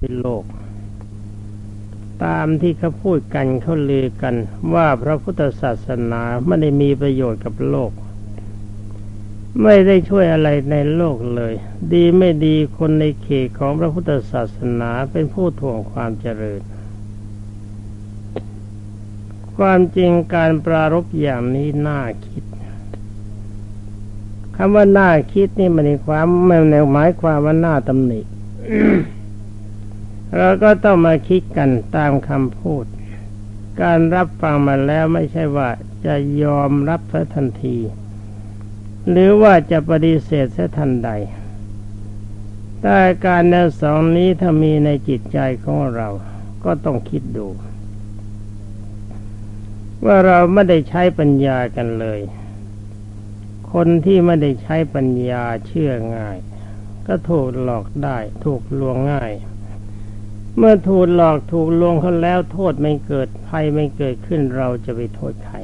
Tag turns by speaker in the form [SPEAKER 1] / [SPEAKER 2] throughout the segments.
[SPEAKER 1] เป็นโลก ตามที่เขาพูดกันเขาเลือกันว่าพระพุทธศาสนาไม่ได้มีประโยชน์กับโลก ไม่ได้ช่วยอะไรในโลกเลย ดีไม่ดีคนในเขตของพระพุทธศาสนาเป็นผู้ถ่วงความเจริญความจริงการปรารบอย่างนี้น่าคิดคำว่าน่าคิดนี่มันในความไม่ในหมายความว่าน่าตำหนิ เราก็ต้องมาคิดกันตามคำพูด การรับฟังมาแล้วไม่ใช่ว่าจะยอมรับเสทันที หรือว่าจะปฏิเสธเสทันใด แต่การแนวสองนี้ถ้ามีในจิตใจของเราก็ต้องคิดดู ว่าเราไม่ได้ใช้ปัญญากันเลย คนที่ไม่ได้ใช้ปัญญาเชื่อง่าย ก็ถูกหลอกได้ ถูกลวงง่าย เมื่อถูกหลอกถูกลวงเขาแล้วโทษไม่เกิดภัยไม่เกิดขึ้นเราจะไปโทษใคร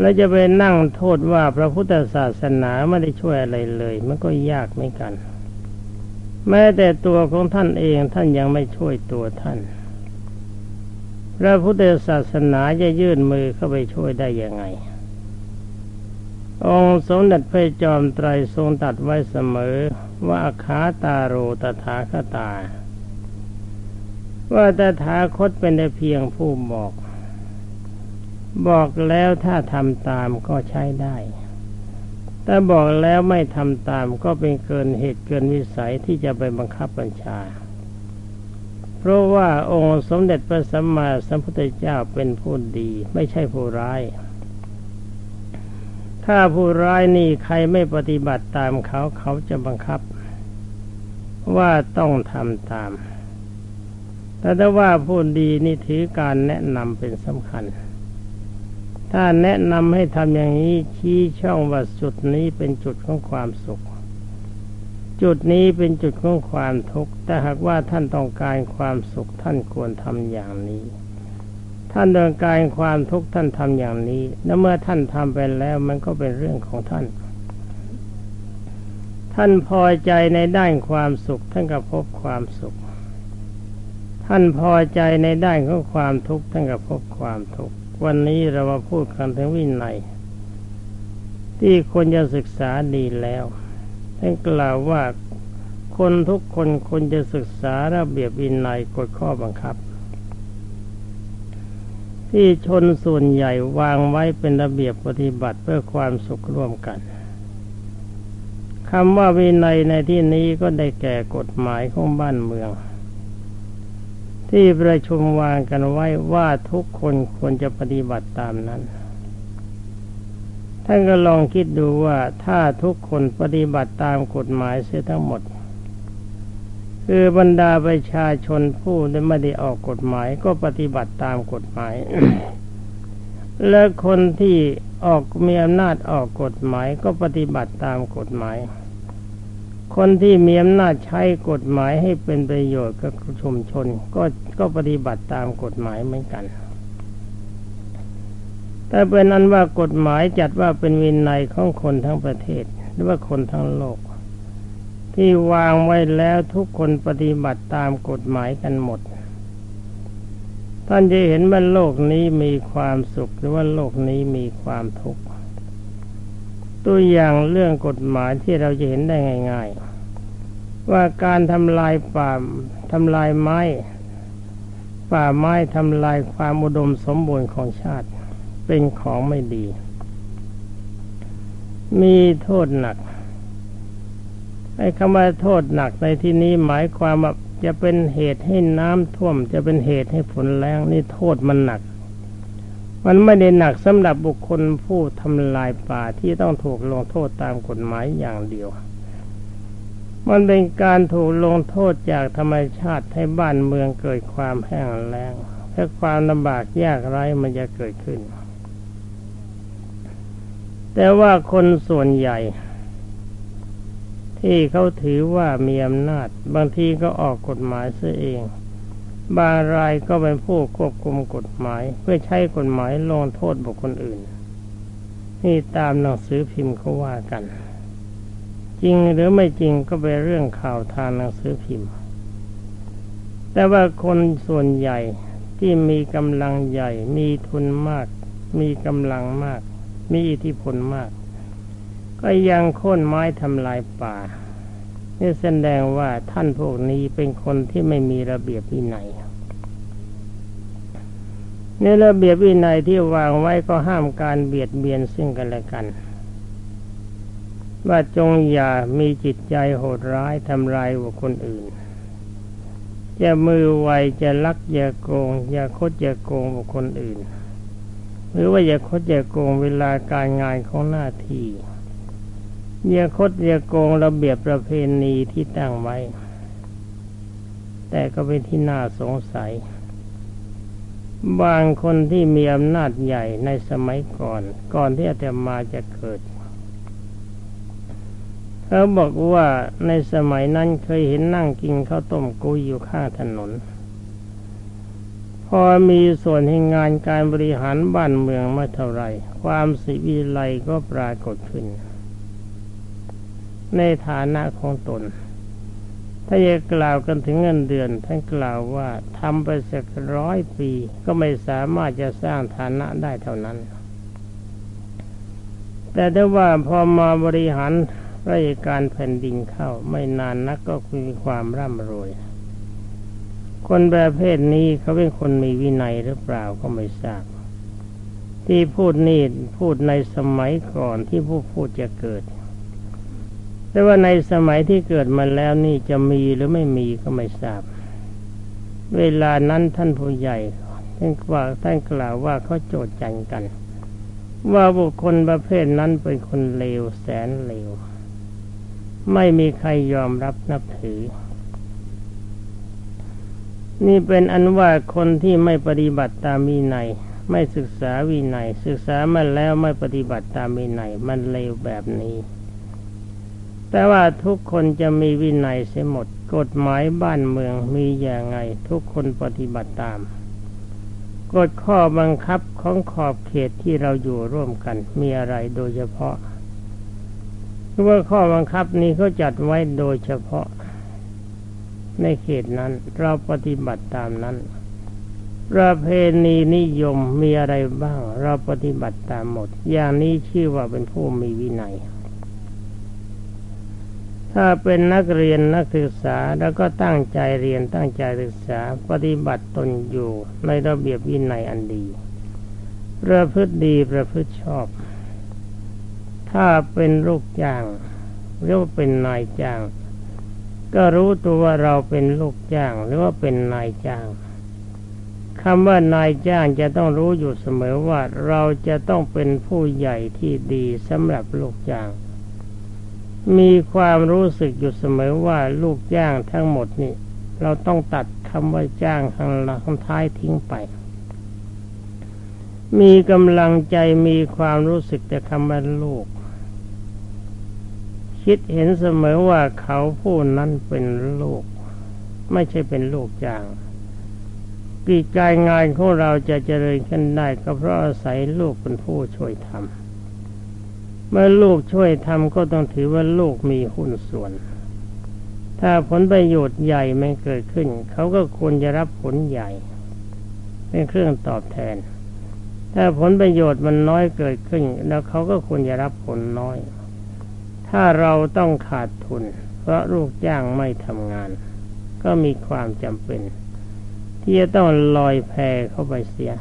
[SPEAKER 1] เราจะไปนั่งโทษว่าพระพุทธศาสนาไม่ได้ช่วยอะไรเลย มันก็ยากไม่กัน แม้แต่ตัวของท่านเองท่านยังไม่ช่วยตัวท่าน พระพุทธศาสนาจะยื่นมือเข้าไปช่วยได้ยังไง องค์สมเด็จพระจอมไตรทรงตัดไว้เสมอ ว่าขาตาโรตถาคตา ว่าตถาคตเป็นแต่เพียงผู้บอก บอกแล้วถ้าทำตามก็ใช้ได้แต่บอกแล้วไม่ทำตามก็เป็นเกินเหตุเกินวิสัยที่จะไปบังคับบัญชา เพราะว่าองค์สมเด็จพระสัมมาสัมพุทธเจ้าเป็นผู้ดี ไม่ใช่ผู้ร้าย ถ้าผู้ร้ายนี่ใครไม่ปฏิบัติตามเขาเขาจะบังคับ ว่าต้องทำตาม แต่ถ้าว่าผู้ดีนี่ถือการแนะนำเป็นสำคัญ ถ้าแนะนำให้ทำอย่างนี้ชี้ช่องว่าจุดนี้เป็นจุดของความสุข จุดนี้เป็นจุดของความทุกข์แต่หากว่าท่านต้องการความสุขท่านควรทำอย่างนี้ ท่านเดินกายความทุกข์ท่านทำอย่างนี้ แล้วเมื่อท่านทำไปแล้วมันก็เป็นเรื่องของท่าน ท่านพอใจในด้านความสุข ท่านก็พบความสุข ท่านพอใจในด้านของความทุกข์ท่านก็พบความทุกข์วันนี้เรามาพูดกันถึงวินัยที่คนจะศึกษาดีแล้วท่านกล่าวว่าคนทุกคนควรจะศึกษาระเบียบวินัยกฎข้อบังคับ ที่ชนส่วนใหญ่วางไว้เป็นระเบียบปฏิบัติเพื่อความสุขร่วมกันคำว่าวินัยในที่นี้ก็ได้แก่กฎหมายของบ้านเมือง ที่ประชุมวางกันไว้ว่าทุกคนควรจะปฏิบัติตามนั้นท่านก็ลองคิดดูว่าถ้าทุกคนปฏิบัติตามกฎหมายเสียทั้งหมด คือบรรดาประชาชนผู้ไม่ได้ออกกฎหมายก็ปฏิบัติตามกฎหมาย และคนที่ออกมีอำนาจออกกฎหมายก็ปฏิบัติตามกฎหมาย คนที่มีอำนาจใช้กฎหมายให้เป็นประโยชน์กับชุมชนก็ก็ปฏิบัติตามกฎหมายเหมือนกัน แต่เป็นนั้นว่ากฎหมายจัดว่าเป็นวินัยของคนทั้งประเทศ หรือว่าคนทั้งโลก ที่วางไว้แล้วทุกคนปฏิบัติตามกฎหมายกันหมด ท่านจะเห็นว่าโลกนี้มีความสุขหรือว่าโลกนี้มีความทุกข์ตัวอย่างเรื่องกฎหมายที่เราจะเห็นได้ง่าย ๆ ว่าการทำลายป่าทำลายไม้ ป่าไม้ทำลายความอุดมสมบูรณ์ของชาติ เป็นของไม่ดี มีโทษหนัก ไอ้คำว่าโทษหนักในที่นี้หมายความว่าจะเป็นเหตุให้น้ำท่วม จะเป็นเหตุให้ฝนแรงนี่โทษมันหนัก มันไม่ได้หนักสำหรับบุคคลผู้ทำลายป่าที่ต้องถูกลงโทษตามกฎหมายอย่างเดียว มันเป็นการถูกลงโทษจากธรรมชาติให้บ้านเมืองเกิดความแห้งแล้งและความลำบากยากไร้มันจะเกิดขึ้น แต่ว่าคนส่วนใหญ่ ที่เขาถือว่ามีอำนาจ บางทีก็ออกกฎหมายเสียเอง บางรายก็เป็นผู้ควบคุมกฎหมาย เพื่อใช้กฎหมายลงโทษบุคคลอื่น นี่ตามหนังสือพิมพ์เขาว่ากัน จริงหรือไม่จริงก็เป็นเรื่องข่าวทางหนังสือพิมพ์ แต่ว่าคนส่วนใหญ่ที่มีกำลังใหญ่ มีทุนมาก มีกำลังมาก มีอิทธิพลมาก ก็ยังโค่นไม้ทำลายป่านี่แสดงว่าท่านพวกนี้เป็นคนที่ไม่มีระเบียบวินัยในระเบียบวินัยที่วางไว้ก็ห้ามการเบียดเบียนซึ่งกันและกัน ว่าจงอย่ามีจิตใจโหดร้ายทำลายบุคคลอื่น จะมือไวจะลักอย่าโกง อย่าคดอย่าโกงบุคคลอื่น หรือว่าอย่าคดอย่าโกงเวลาการงานของหน้าที่ อย่าคดอย่าโกงระเบียบประเพณีที่ตั้งไว้ แต่ก็เป็นที่น่าสงสัย บางคนที่มีอำนาจใหญ่ในสมัยก่อน ก่อนที่อาตมาจะเกิด เขาบอกว่าในสมัยนั้นเคยเห็นนั่งกินข้าวต้มกุยอยู่ข้างถนน พอมีส่วนให้งานการบริหารบ้านเมืองม่เท่าไรความสิวิไลก็ปรากฏขึ้น ในฐานะของตน ถ้าจะกล่าวกันถึงเงินเดือน ท่านกล่าวว่าทำไปสักร้อยปี ก็ไม่สามารถจะสร้างฐานะได้เท่านั้น แต่ถ้าว่าพอมาบริหารราชการแผ่นดินเข้าไม่นานนักก็มีความร่ำรวย คนประเภทนี้เขาเป็นคนมีวินัยหรือเปล่าก็ไม่ทราบ ที่พูดนี่พูดในสมัยก่อนที่ผู้พูดจะเกิด แต่ว่าในสมัยที่เกิดมาแล้วนี่จะมีหรือไม่มีก็ไม่ทราบ เวลานั้นท่านผู้ใหญ่ท่านกล่าวท่านกล่าวว่าเขาโจดจันกัน ว่าบุคคลประเภทนั้นเป็นคนเลวแสนเลว ไม่มีใครยอมรับนับถือ นี่เป็นอันว่าคนที่ไม่ปฏิบัติตามวินัยไม่ศึกษาวินัยศึกษามาแล้วไม่ปฏิบัติตามวินัยมันเลวแบบนี้ แต่ว่าทุกคนจะมีวินัยเสียหมด กฎหมายบ้านเมืองมีอย่างไง ทุกคนปฏิบัติตาม กฎข้อบังคับของขอบเขตที่เราอยู่ร่วมกัน มีอะไรโดยเฉพาะว่าข้อบังคับนี้เขาจัดไว้โดยเฉพาะ ในเขตนั้น เราปฏิบัติตามนั้น ประเพณีนิยมมีอะไรบ้าง เราปฏิบัติตามหมด อย่างนี้ชื่อว่าเป็นผู้มีวินัย ถ้าเป็นนักเรียนนักศึกษาแล้วก็ตั้งใจเรียนตั้งใจศึกษาปฏิบัติตนอยู่ในระเบียบวินัยอันดีประพฤติดีประพฤติชอบ ถ้าเป็นลูกจ้างหรือว่าเป็นนายจ้าง ก็รู้ตัวว่าเราเป็นลูกจ้างหรือว่าเป็นนายจ้างคำว่านายจ้างจะต้องรู้อยู่เสมอว่าเราจะต้องเป็นผู้ใหญ่ที่ดีสำหรับลูกจ้าง มีความรู้สึกอยู่เสมอว่าลูกจ้างทั้งหมดนี่ เราต้องตัดคำว่าจ้างข้างหลังท้ายทิ้งไป มีกำลังใจมีความรู้สึกแต่คำว่าลูก คิดเห็นเสมอว่าเขาผู้นั้นเป็นลูก ไม่ใช่เป็นลูกจ้างกิจการงานของเราจะเจริญขึ้นได้ก็เพราะอาศัยลูกเป็นผู้ช่วยทำ เมื่อลูกช่วยทำก็ต้องถือว่าลูกมีหุ้นส่วน ถ้าผลประโยชน์ใหญ่ไม่เกิดขึ้น เขาก็ควรจะรับผลใหญ่ เป็นเครื่องตอบแทน ถ้าผลประโยชน์มันน้อยเกิดขึ้น แล้วเขาก็ควรจะรับผลน้อย ถ้าเราต้องขาดทุน เพราะลูกจ้างไม่ทำงาน ก็มีความจำเป็น ที่จะต้องลอยแพเข้าไปเสีย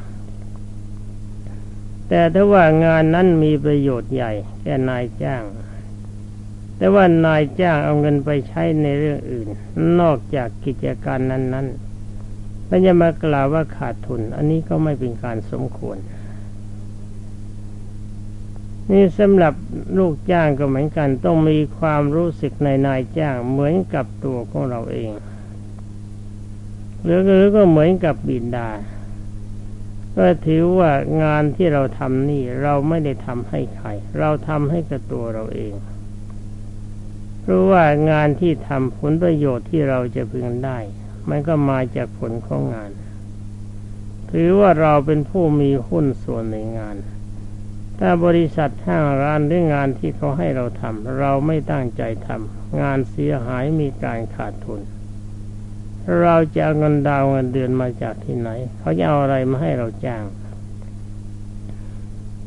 [SPEAKER 1] แต่ถ้าว่างานนั้นมีประโยชน์ใหญ่แก่นายจ้าง แต่ว่านายจ้างเอาเงินไปใช้ในเรื่องอื่น นอกจากกิจการนั้นๆแล้วจะมากล่าวว่าขาดทุน อันนี้ก็ไม่เป็นการสมควร นี่สำหรับลูกจ้างก็เหมือนกัน ต้องมีความรู้สึกในนายจ้างเหมือนกับตัวของเราเองหรือก็เหมือนกับบิดา ก็ถือว่างานที่เราทำนี่เราไม่ได้ทำให้ใคร เราทำให้กับตัวเราเอง เพราะว่างานที่ทำผลประโยชน์ที่เราจะพึงได้ มันก็มาจากผลของงาน ถือว่าเราเป็นผู้มีหุ้นส่วนในงาน ถ้าบริษัทห้างร้านหรืองานที่เขาให้เราทำเราไม่ตั้งใจทำงานเสียหายมีการขาดทุน เราจะเอาเงินดาวเงินเดือนมาจากที่ไหน เขาจะเอาอะไรมาให้เราจ้าง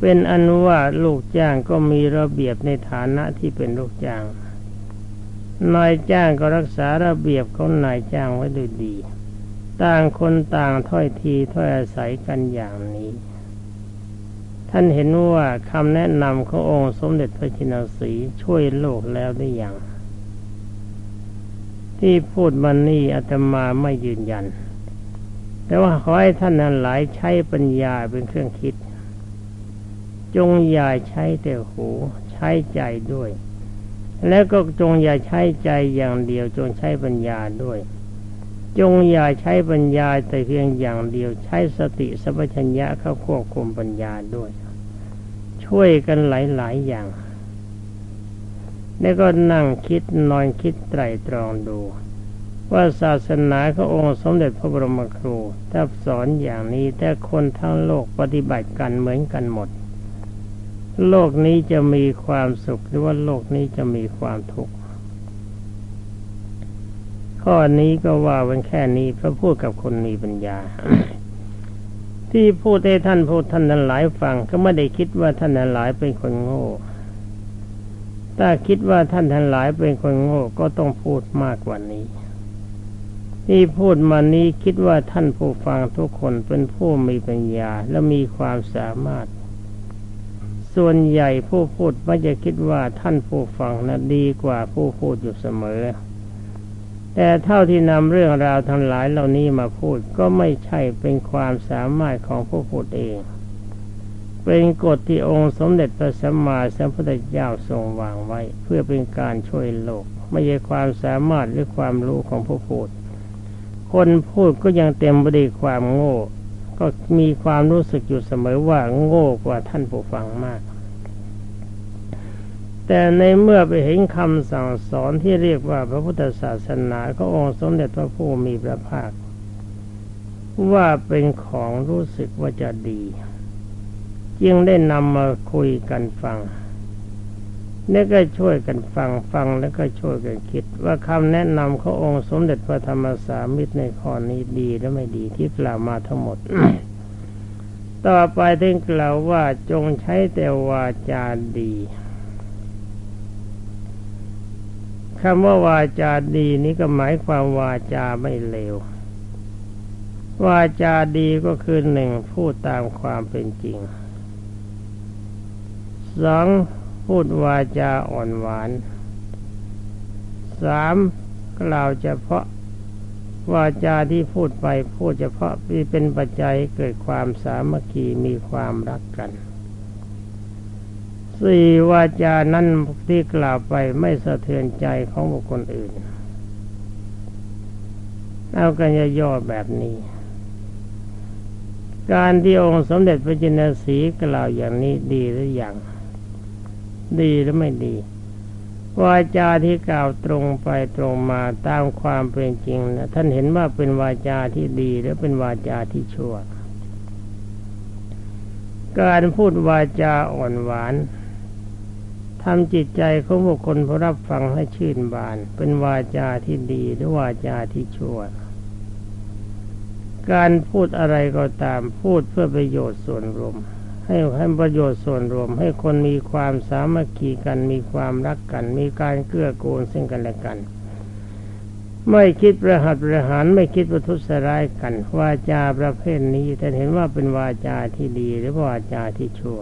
[SPEAKER 1] เป็นอนุว่าลูกจ้างก็มีระเบียบในฐานะที่เป็นลูกจ้าง นายจ้างก็รักษาระเบียบของนายจ้างไว้ด้วยดี ต่างคนต่างถ้อยทีถ้อยอาศัยกันอย่างนี้ ท่านเห็นว่าคำแนะนำขององค์สมเด็จพระจินสีช่วยโลกแล้วได้อย่าง ที่พูดมันนี่อาตมาไม่ยืนยัน แต่ว่าขอให้ท่านนั้นหลายใช้ปัญญาเป็นเครื่องคิด จงอย่าใช้แต่หูใช้ใจด้วย แล้วก็จงอย่าใช้ใจอย่างเดียว จงใช้ปัญญาด้วย จงอย่าใช้ปัญญาแต่เพียงอย่างเดียวใช้สติสัพชัญญะเข้าควบคุมปัญญาด้วย ช่วยกันหลายๆอย่าง แล้วก็นั่งคิดนอนคิดไตรตรองดู ว่าศาสนาขององค์สมเด็จพระบรมครูถ้าสอนอย่างนี้แต่คนทั้งโลกปฏิบัติกันเหมือนกันหมด โลกนี้จะมีความสุขหรือว่าโลกนี้จะมีความทุกข์ข้อนี้ก็ว่าวันแค่นี้พระพูดกับคนมีปัญญาที่พูดให้ท่านพูดท่านนั้นหลายฟังก็ไม่ได้คิดว่าท่านนั้นหลายเป็นคนโง่ ถ้าคิดว่าท่านทั้งหลายเป็นคนโง่ก็ต้องพูดมากกว่านี้ ที่พูดมานี้คิดว่าท่านผู้ฟังทุกคนเป็นผู้มีปัญญาและมีความสามารถ ส่วนใหญ่ผู้พูดมักจะคิดว่าท่านผู้ฟังนะดีกว่าผู้พูดอยู่เสมอ แต่เท่าที่นำเรื่องราวทั้งหลายเหล่านี้มาพูดก็ไม่ใช่เป็นความสามารถของผู้พูดเอง เป็นกฎที่องค์สมเด็จพระสัมมาสัมพุทธเจ้าทรงวางไว้ เพื่อเป็นการช่วยโลก ไม่ใช่ความสามารถหรือความรู้ของผู้พูด คนพูดก็ยังเต็มไปด้วยความโง่ ก็มีความรู้สึกอยู่เสมอว่าโง่กว่าท่านผู้ฟังมาก แต่ในเมื่อไปเห็นคำสั่งสอนที่เรียกว่าพระพุทธศาสนาก็องค์สมเด็จพระผู้มีพระภาค ว่าเป็นของรู้สึกว่าจะดี จึงได้นำมาคุยกันฟังนี่ก็ช่วยกันฟังฟังแล้วก็ช่วยกันคิด ว่าคำแนะนำขององค์สมเด็จพระธรรมสามิตรในข้อนี้ดีและไม่ดีที่กล่าวมาทั้งหมด ต่อไปถึงกล่าวว่าจงใช้แต่วาจาดีคำว่าวาจาดีนี้ก็หมายความวาจาไม่เลว วาจาดีก็คือหนึ่งพูดตามความเป็นจริง สองพูดวาจาอ่อนหวานสามกล่าวเฉพาะวาจาที่พูดไปพูดเฉพาะที่เป็นปัจจัยเกิดความสามัคคีมีความรักกันสี่วาจานั้นที่กล่าวไปไม่สะเทือนใจของบุคคลอื่น เอากันย่อแบบนี้ การที่องค์สมเด็จพระจินสีกล่าวอย่างนี้ดีหรืออยัง ดีหรือไม่ดีวาจาที่กล่าวตรงไปตรงมาตามความเป็นจริงนะท่านเห็นว่าเป็นวาจาที่ดีหรือเป็นวาจาที่ชั่ว การพูดวาจาอ่อนหวานทำจิตใจของบุคคลผู้รับฟังให้ชื่นบาน เป็นวาจาที่ดีหรือวาจาที่ชั่ว การพูดอะไรก็ตามพูดเพื่อประโยชน์ส่วนรวม ให้ให้ประโยชน์ส่วนรวมให้คนมีความสามัคคีกันมีความรักกัน มีการเกื้อกูลซึ่งกันและกัน ไม่คิดประหัตประหารไม่คิดประทุษร้ายกัน วาจาประเภทนี้แต่เห็นว่าเป็นวาจาที่ดีหรือวาจาที่ชั่ว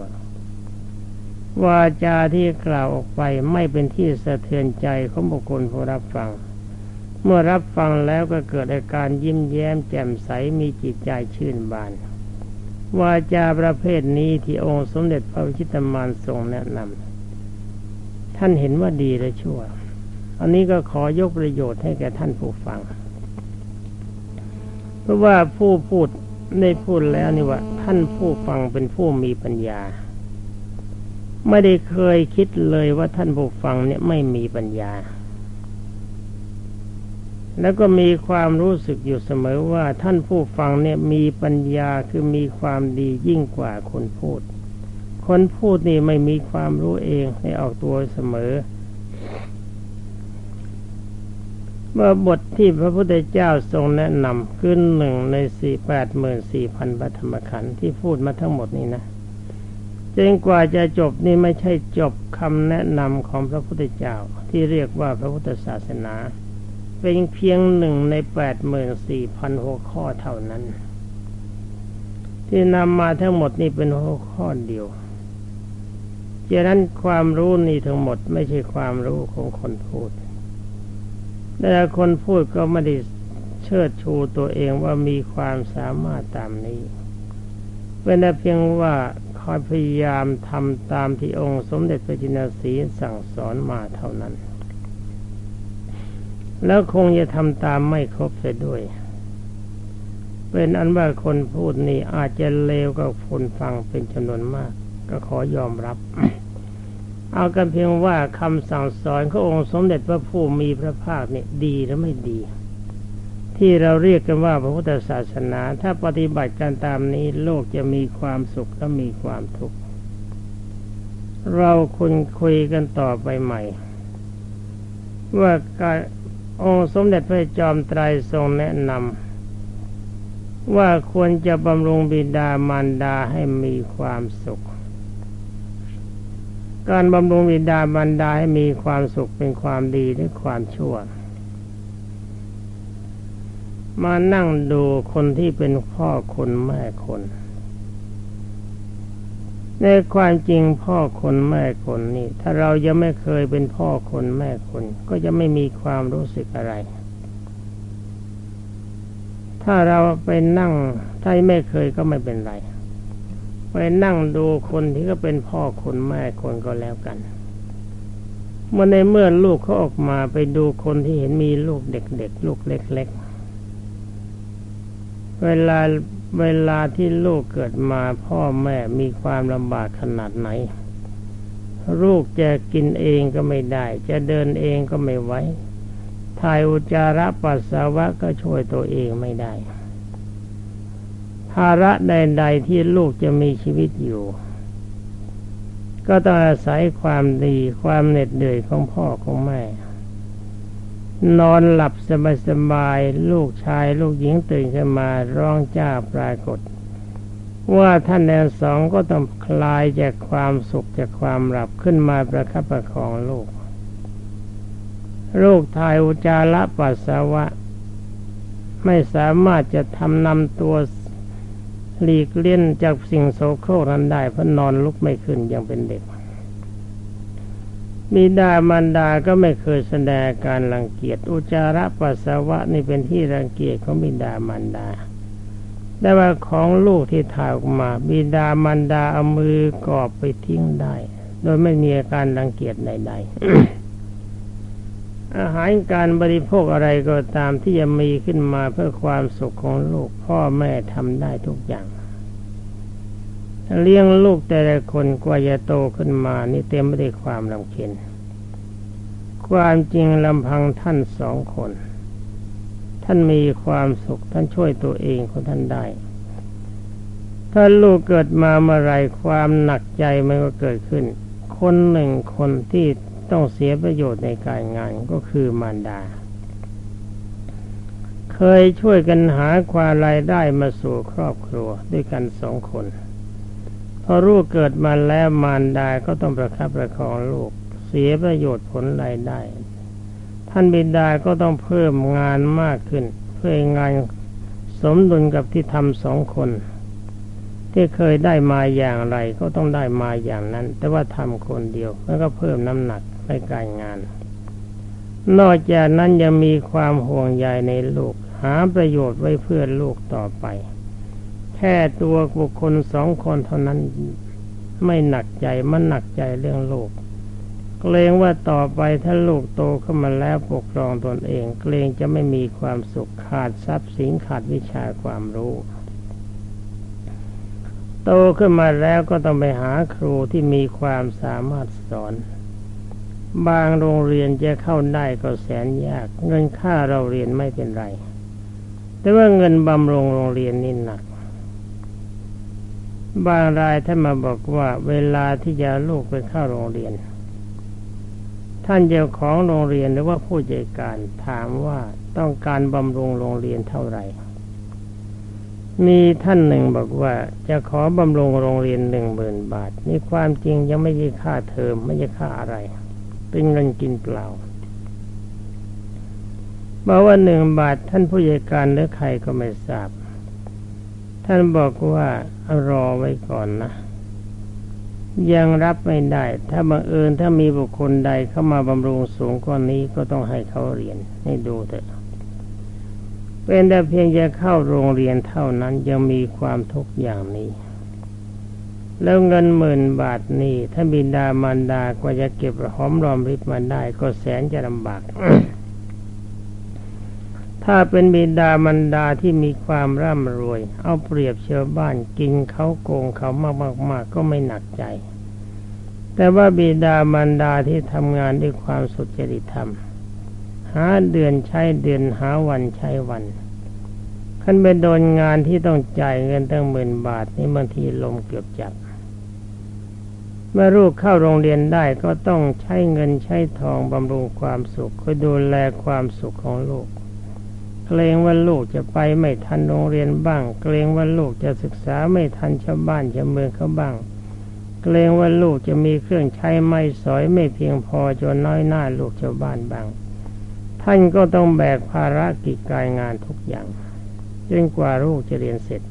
[SPEAKER 1] วาจาที่กล่าวออกไปไม่เป็นที่สะเทือนใจของบุคคลผู้รับฟัง เมื่อรับฟังแล้วก็เกิดอาการยิ้มแย้มแจ่มใสมีจิตใจชื่นบาน วาจาประเภทนี้ที่องค์สมเด็จพระวิชิตมานทรงแนะนำท่านเห็นว่าดีและชั่ว อันนี้ก็ขอยกประโยชน์ให้แก่ท่านผู้ฟัง เพราะว่าผู้พูดได้พูดแล้วนี่ว่า ท่านผู้ฟังเป็นผู้มีปัญญา ไม่ได้เคยคิดเลยว่าท่านผู้ฟังเนี่ยไม่มีปัญญา แล้วก็มีความรู้สึกอยู่เสมอว่าท่านผู้ฟังเนี่ยมีปัญญาคือมีความดียิ่งกว่าคนพูด คนพูดนี่ไม่มีความรู้เองให้ออกตัวเสมอ เมื่อบทที่พระพุทธเจ้าทรงแนะนำคือหนึ่งในสี่แปดหมื่นสี่พันพระธรรมขันธ์ที่พูดมาทั้งหมดนี้นะจนกว่าจะจบนี่ไม่ใช่จบคำแนะนำของพระพุทธเจ้าที่เรียกว่าพระพุทธศาสนา เป็นเพียงหนึ่งในแปดหมื่นสี่พันหัวข้อเท่านั้น ที่นำมาทั้งหมดนี่เป็นหัวข้อเดียวฉะนั้นความรู้นี่ทั้งหมดไม่ใช่ความรู้ของคนพูด แต่คนพูดก็ไม่ได้เชิดชูตัวเองว่ามีความสามารถตามนี้ เป็นแต่เพียงว่าคอยพยายามทำตามที่องค์สมเด็จพระจินสีสั่งสอนมาเท่านั้น แล้วคงจะทำตามไม่ครบเสียด้วย เป็นอันว่าคนพูดนี่อาจจะเลวกับคนฟังเป็นจำนวนมาก ก็ขอยอมรับ เอากันเพียงว่าคำสั่งสอนขององค์สมเด็จพระผู้มีพระภาคเนี่ยดีหรือไม่ดี ที่เราเรียกกันว่าพระพุทธศาสนา ถ้าปฏิบัติการตามนี้โลกจะมีความสุขและมีความทุกข์เราคุยคุยกันต่อไปใหม่ ว่าการ องค์สมเด็จพระจอมไตรทรงแนะนำว่าควรจะบำรุงบิดามารดาให้มีความสุข การบำรุงบิดาบรรดาให้มีความสุขเป็นความดีหรือความชั่ว มานั่งดูคนที่เป็นพ่อคนแม่คน ในความจริงพ่อคนแม่คนนี่ ถ้าเรายังไม่เคยเป็นพ่อคนแม่คน ก็จะไม่มีความรู้สึกอะไร ถ้าเราไปนั่งถ้าไม่เคยก็ไม่เป็นไร ไปนั่งดูคนที่ก็เป็นพ่อคนแม่คนก็แล้วกันเมื่อในเมื่อลูกเขาออกมาไปดูคนที่เห็นมีลูกเด็กๆ ลูกเล็ก ๆ เวลา เวลาที่ลูกเกิดมาพ่อแม่มีความลำบากขนาดไหน ลูกจะกินเองก็ไม่ได้ จะเดินเองก็ไม่ไหวถ่ายอุจาระปัสสาวะก็ช่วยตัวเองไม่ได้ ภาระใดๆที่ลูกจะมีชีวิตอยู่ ก็ต้องอาศัยความดีความเหน็ดเหนื่อยของพ่อของแม่ นอนหลับสบายๆลูกชายลูกหญิงตื่นขึ้นมาร้องจ้าปรากฏ ว่าท่านแดนสองก็ต้องคลายจากความสุขจากความหลับขึ้นมาประคับประคองลูก ลูกทายอุจาระปัสสาวะ ไม่สามารถจะทำนำตัวหลีกเลี่ยนจากสิ่งโสโครกนั้นได้เพราะนอนลุกไม่ขึ้นยังเป็นเด็ก มีดามันดาก็ไม่เคยแสดงการรังเกียจอุจาระปัสสาวะนี่เป็นที่รังเกียจของบิดามันดา แต่ว่าของลูกที่ถ่ายออกมา บิดามันดาเอามือกอบไปทิ้งได้ โดยไม่มีอาการรังเกียจใดๆ อาหารการบริโภคอะไรก็ตามที่จะมีขึ้นมาเพื่อความสุขของลูกพ่อแม่ทำได้ทุกอย่าง เลี้ยงลูกแต่ละคนกว่าจะโตขึ้นมา นี่เต็มไปด้วยความลำเค็ญความจริงลำพังท่านสองคน ท่านมีความสุขท่านช่วยตัวเองของท่านได้ ถ้าลูกเกิดมาเมื่อไรความหนักใจมันก็เกิดขึ้น คนหนึ่งคนที่ต้องเสียประโยชน์ในการงานก็คือมารดา เคยช่วยกันหาความรายได้มาสู่ครอบครัวด้วยกันสองคน พอลูกเกิดมาแล้วมารดาก็ต้องประคับประคองลูก เสียประโยชน์ผลรายได้ ท่านบิดาก็ต้องเพิ่มงานมากขึ้น เพื่องานสมดุลกับที่ทำสองคน ที่เคยได้มาอย่างไรก็ต้องได้มาอย่างนั้น แต่ว่าทำคนเดียวแล้วก็เพิ่มน้ำหนักในการงาน นอกจากนั้นยังมีความห่วงใยในลูก หาประโยชน์ไว้เพื่อลูกต่อไป แค่ตัวบุคคลสองคนเท่านั้นไม่หนักใจมันหนักใจเรื่องลูกเกรงว่าต่อไปถ้าลูกโตขึ้นมาแล้วปกครองตนเอง เกรงจะไม่มีความสุขขาดทรัพย์สินขาดวิชาความรู้ โตขึ้นมาแล้วก็ต้องไปหาครูที่มีความสามารถสอน บางโรงเรียนจะเข้าได้ก็แสนยาก เงินค่าเราเรียนไม่เป็นไร แต่ว่าเงินบำรุงโรงเรียนนี่หนัก บางรายท่านมาบอกว่าเวลาที่จะลูกไปเข้าโรงเรียน ท่านเจ้าของโรงเรียนหรือว่าผู้จัดการถามว่าต้องการบำรุงโรงเรียนเท่าไหร่ มีท่านหนึ่งบอกว่าจะขอบำรุงโรงเรียนหนึ่งหมื่นบาท นี่ความจริงยังไม่ใช่ค่าเทอมไม่ใช่ค่าอะไร เป็นเงินกินเปล่าบอกว่าหนึ่งบาทท่านผู้ใหญ่การหรือใครก็ไม่ทราบ ท่านบอกว่ารอไว้ก่อนนะยังรับไม่ได้ ถ้าบังเอิญถ้ามีบุคคลใดเข้ามาบำรุงสูงกว่านี้ก็ต้องให้เขาเรียนให้ดูเถอะ เป็นแต่เพียงจะเข้าโรงเรียนเท่านั้นยังมีความทุกข์อย่างนี้ แล้วเงินหมื่นบาทนี่ถ้าบิดามารดากว่าจะเก็บหอมรอมริบมาได้ก็แสนจะลำบาก ถ้าเป็นบิดามารดาที่มีความร่ำรวย เอาเปรียบชาวบ้านกินเขาโกงเขามากๆ ก็ไม่หนักใจ แต่ว่าบิดามารดาที่ทำงานด้วยความสุจริตธรรม หาเดือนใช้เดือนหาวันใช้วันขั้นไปโดนงานที่ต้องจ่ายเงินตั้งหมื่นบาทนี่บางทีลมเกือบจับเมื่อลูกเข้าโรงเรียนได้ก็ต้องใช้เงินใช้ทองบำรุงความสุขคอยดูแลความสุขของลูก เกรงว่าลูกจะไปไม่ทันโรงเรียนบ้าง เกรงว่าลูกจะศึกษาไม่ทันชาวบ้านชาวเมืองเขาบ้าง เกรงว่าลูกจะมีเครื่องใช้ไม่สอยไม่เพียงพอจนน้อยหน้าลูกชาวบ้านบ้าง ท่านก็ต้องแบกภาระกิจการงานทุกอย่างจนกว่าลูกจะเรียนเสร็จ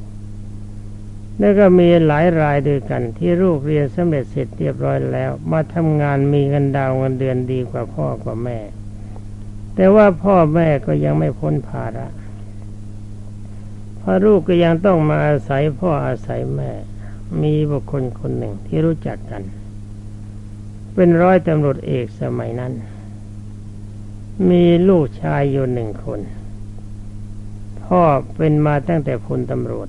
[SPEAKER 1] แล้วก็มีหลายรายด้วยกัน ที่ลูกเรียนสำเร็จเสร็จเรียบร้อยแล้ว มาทำงานมีเงินดาวเงินเดือนดีกว่าพ่อกว่าแม่ แต่ว่าพ่อแม่ก็ยังไม่พ้นภาระพอลูกก็ยังต้องมาอาศัยพ่ออาศัยแม่ มีบุคคลคนหนึ่งที่รู้จักกัน เป็นร้อยตำรวจเอกสมัยนั้น มีลูกชายอยู่หนึ่งคน พ่อเป็นมาตั้งแต่พลตำรวจ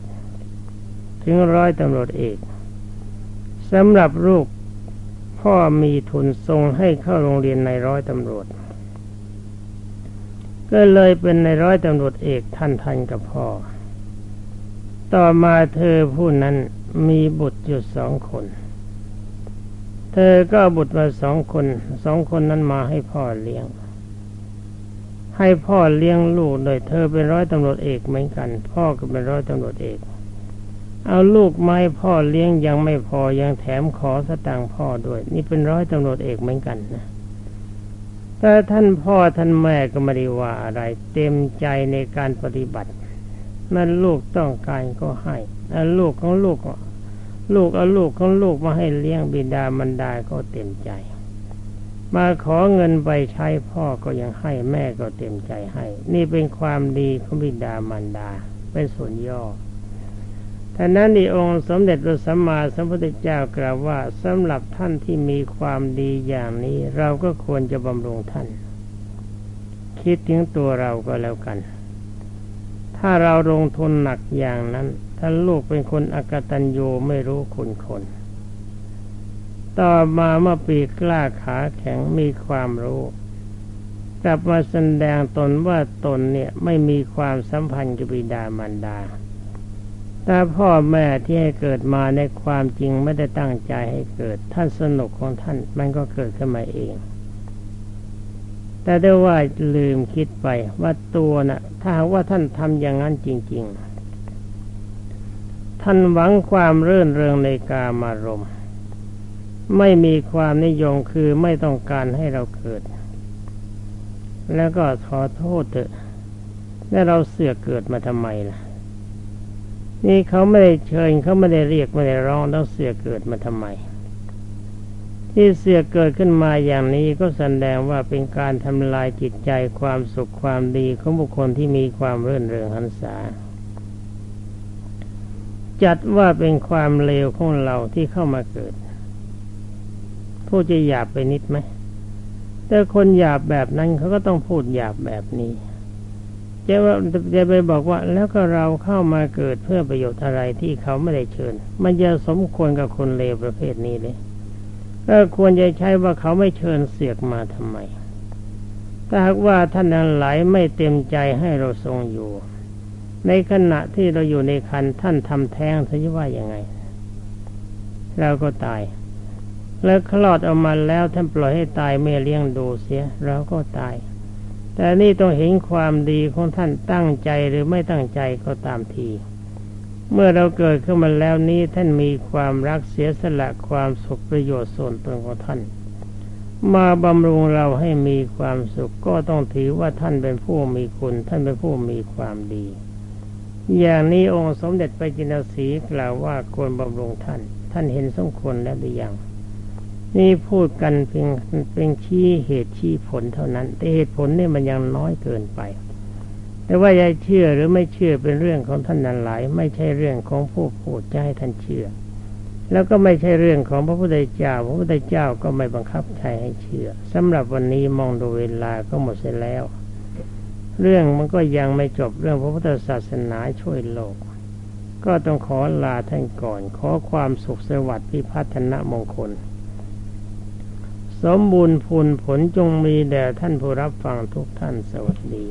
[SPEAKER 1] ถึงร้อยตำรวจเอกสำหรับลูกพ่อมีทุนทรงให้เข้าโรงเรียนในร้อยตำรวจ ก็เลยเป็นในร้อยตำรวจเอกท่านทันกับพ่อ ต่อมาเธอผู้นั้นมีบุตรอยู่สองคน เธอก็บุตรมาสองคน สองคนนั้นมาให้พ่อเลี้ยง ให้พ่อเลี้ยงลูกโดยเธอเป็นร้อยตำรวจเอกเหมือนกัน พ่อก็เป็นร้อยตำรวจเอก เอาลูกไม้พ่อเลี้ยงยังไม่พอยังแถมขอสตางค์พ่อด้วย นี่เป็นร้อยตำรวจเอกเหมือนกันนะ แต่ท่านพ่อท่านแม่ก็ไม่ได้ว่าอะไร เต็มใจในการปฏิบัติ นั่นลูกต้องการก็ให้แล้วลูกของลูก ลูกเอาลูกของลูกมาให้เลี้ยงบิดามารดาก็เต็มใจ มาขอเงินไปใช้พ่อก็ยังให้แม่ก็เต็มใจให้ นี่เป็นความดีของบิดามารดาเป็นส่วนย่อ ท่านั้นในองค์สมเด็จพระสัมมาสัมพุทธเจ้ากล่าวว่าสำหรับท่านที่มีความดีอย่างนี้ เราก็ควรจะบำรุงท่าน คิดถึงตัวเราก็แล้วกัน ถ้าเราลงทุนหนักอย่างนั้นถ้านลูกเป็นคนอกตัญญูไม่รู้คุณคน ต่อมาเมื่อปีกล้าขาแข็งมีความรู้กลับมาแสดงตนว่าตนเนี่ยไม่มีความสัมพันธ์กับบิดามารดา แต่พ่อแม่ที่ให้เกิดมาในความจริงไม่ได้ตั้งใจให้เกิด ท่านสนุกของท่านมันก็เกิดขึ้นมาเอง แต่ได้ว่าลืมคิดไปว่าตัวนะ่ะ ถ้าว่าท่านทำอย่างนั้นจริง ๆ ท่านหวังความเรื่นเริงในกามารมณ์ไม่มีความนิยมคือไม่ต้องการให้เราเกิด แล้วก็ขอโทษเถอะ แล้วเราเสือกเกิดมาทำไมล่ะ นี่เขาไม่ได้เชิญเขาไม่ได้เรียกไม่ได้ร้องแล้วเสือเกิดมาทำไม ที่เสือเกิดขึ้นมาอย่างนี้ก็แสดงว่าเป็นการทำลายจิตใจความสุขความดีของบุคคลที่มีความเรื่นเริงหันษา จัดว่าเป็นความเลวของเราที่เข้ามาเกิดผู้จะหยาบไปนิดไหมแต่คนหยาบแบบนั้นเขาก็ต้องพูดหยาบแบบนี้ จะว่าจะไปบอกว่าแล้วก็เราเข้ามาเกิดเพื่อประโยชน์อะไรที่เขาไม่ได้เชิญ มันจะสมควรกับคนเลวประเภทนี้เลยก็ควรจะใช้ว่าเขาไม่เชิญเสียกมาทำไม ถ้าหากว่าท่านทั้งหลายไม่เต็มใจให้เราทรงอยู่ ในขณะที่เราอยู่ในคันท่านทำแท้งทว่ายังไง เราก็ตาย แล้วคลอดออกมาแล้วท่านปล่อยให้ตายไม่เลี้ยงดูเสียเราก็ตาย แต่นี่ต้องเห็นความดีของท่านตั้งใจหรือไม่ตั้งใจก็ตามที เมื่อเราเกิดขึ้นมาแล้วนี้ท่านมีความรักเสียสละความสุขประโยชน์ส่วนตนของท่าน มาบำรุงเราให้มีความสุขก็ต้องถือว่าท่านเป็นผู้มีคุณ ท่านเป็นผู้มีความดี อย่างนี้องค์สมเด็จไปจินสีกล่าวว่าควรบำรุงท่าน ท่านเห็นสมควรแล้วหรือยัง นี่พูดกันเพียงเป็นชี้เหตุชี้ผลเท่านั้น แต่เหตุผลนี่มันยังน้อยเกินไป แต่ว่ายายเชื่อหรือไม่เชื่อเป็นเรื่องของท่านนั้นหลาย ไม่ใช่เรื่องของผู้พูดจะให้ท่านเชื่อ แล้วก็ไม่ใช่เรื่องของพระพุทธเจ้า พระพุทธเจ้าก็ไม่บังคับใครให้เชื่อสำหรับวันนี้มองดูเวลาก็หมดเสียแล้ว เรื่องมันก็ยังไม่จบเรื่องพระพุทธศาสนาช่วยโลกก็ต้องขอลาท่านก่อน ขอความสุขสวัสดิ์พิพัฒนมงคล สมบูรณ์พูนผลจงมีแด่ท่านผู้รับฟังทุกท่านสวัสดี